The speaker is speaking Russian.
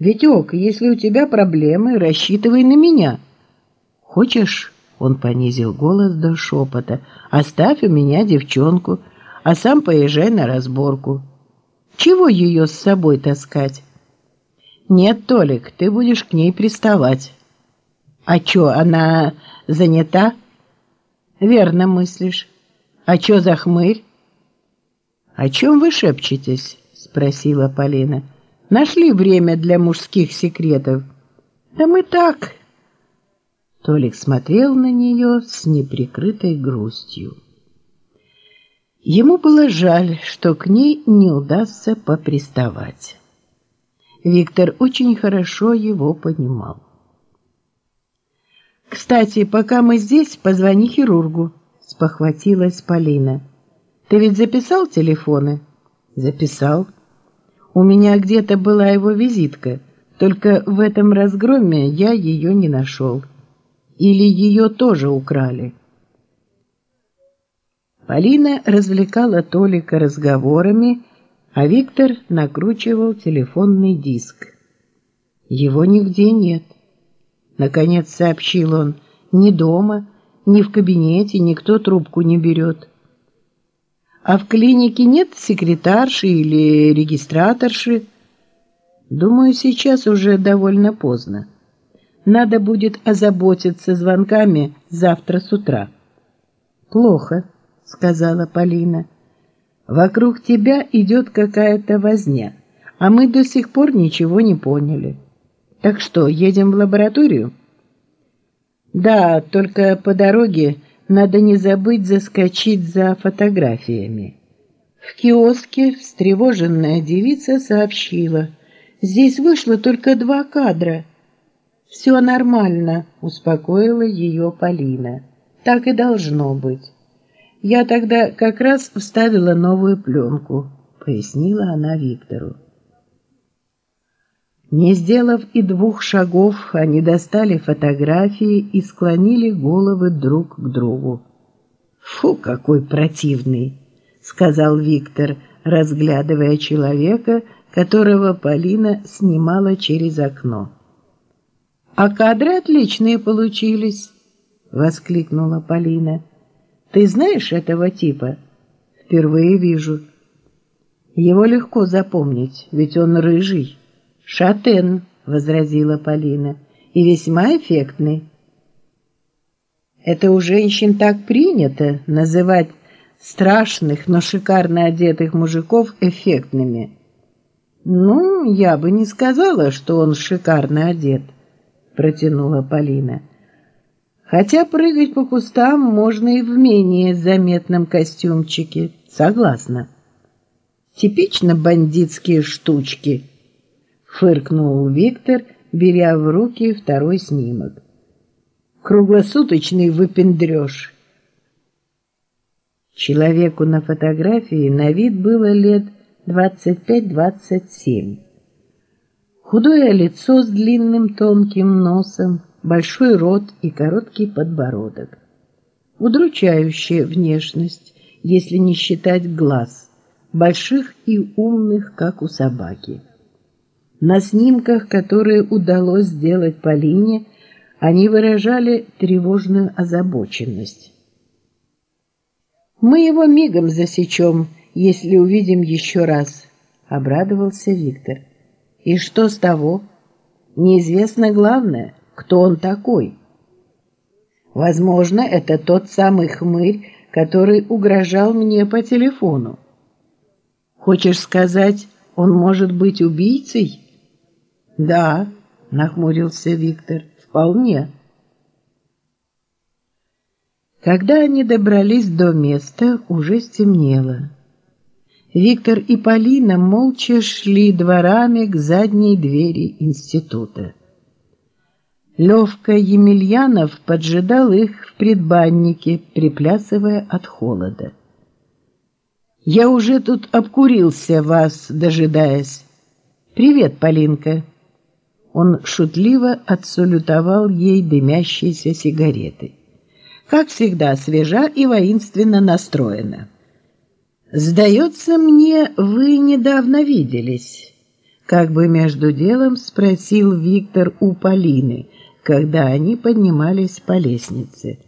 Витек, если у тебя проблемы, рассчитывай на меня. Хочешь, он понизил голос до шепота, оставь у меня девчонку, а сам поезжай на разборку. Чего ее с собой таскать? Нет, Толик, ты будешь к ней приставать. А чё, она занята? Верно мыслишь. А чё за хмырь? О чем вы шепчетесь? Спросила Полина. Нашли время для мужских секретов. Да мы так. Толик смотрел на нее с неприкрытой грустью. Ему было жаль, что к ней не удастся поприставать. Виктор очень хорошо его понимал. «Кстати, пока мы здесь, позвони хирургу», — спохватилась Полина. «Ты ведь записал телефоны?» «Записал. У меня где-то была его визитка, только в этом разгроме я ее не нашел. Или ее тоже украли?» Полина развлекала Толика разговорами, а Виктор накручивал телефонный диск. Его нигде нет. Наконец сообщил он, ни дома, ни в кабинете никто трубку не берет. А в клинике нет секретарши или регистраторши? Думаю, сейчас уже довольно поздно. Надо будет озаботиться звонками завтра с утра. Плохо. — сказала Полина. «Вокруг тебя идет какая-то возня, а мы до сих пор ничего не поняли. Так что, едем в лабораторию?» «Да, только по дороге надо не забыть заскочить за фотографиями». В киоске встревоженная девица сообщила. «Здесь вышло только два кадра». «Все нормально», — успокоила ее Полина. «Так и должно быть». Я тогда как раз вставила новую пленку, пояснила она Виктору. Не сделав и двух шагов, они достали фотографии и склонили головы друг к другу. «Фу, какой противный!» — сказал Виктор, разглядывая человека, которого Полина снимала через окно. «А кадры отличные получились!» — воскликнула Полина. Ты знаешь этого типа? Впервые вижу. Его легко запомнить, ведь он рыжий. Шатен, возразила Полина, и весьма эффектный. Это у женщин так принято называть страшных, но шикарно одетых мужиков эффектными. Ну, я бы не сказала, что он шикарно одет, протянула Полина. Хотя прыгать по кустам можно и в менее заметном костюмчике. Согласна. Типично бандитские штучки, фыркнул Виктор, беря в руки второй снимок. Круглосуточный выпендрёж. Человеку на фотографии на вид было лет 25-27. Худое лицо с длинным тонким носом, большой рот и короткий подбородок. Удручающая внешность, если не считать глаз, больших и умных, как у собаки. На снимках, которые удалось сделать Полине, они выражали тревожную озабоченность. «Мы его мигом засечем, если увидим еще раз», — обрадовался Виктор. «И что с того? Неизвестно главное — кто он такой. Возможно, это тот самый хмырь, который угрожал мне по телефону. Хочешь сказать, он может быть убийцей? Да, нахмурился Виктор, вполне. Когда они добрались до места, уже стемнело. Виктор и Полина молча шли дворами к задней двери института. Левка Емельянов поджидал их в предбаннике, приплясывая от холода. «Я уже тут обкурился вас, дожидаясь. Привет, Полинка!» Он шутливо отсалютовал ей дымящиеся сигареты. Как всегда, свежа и воинственно настроена. «Сдается мне, вы недавно виделись. Как бы между делом спросил Виктор у Полины, когда они поднимались по лестнице.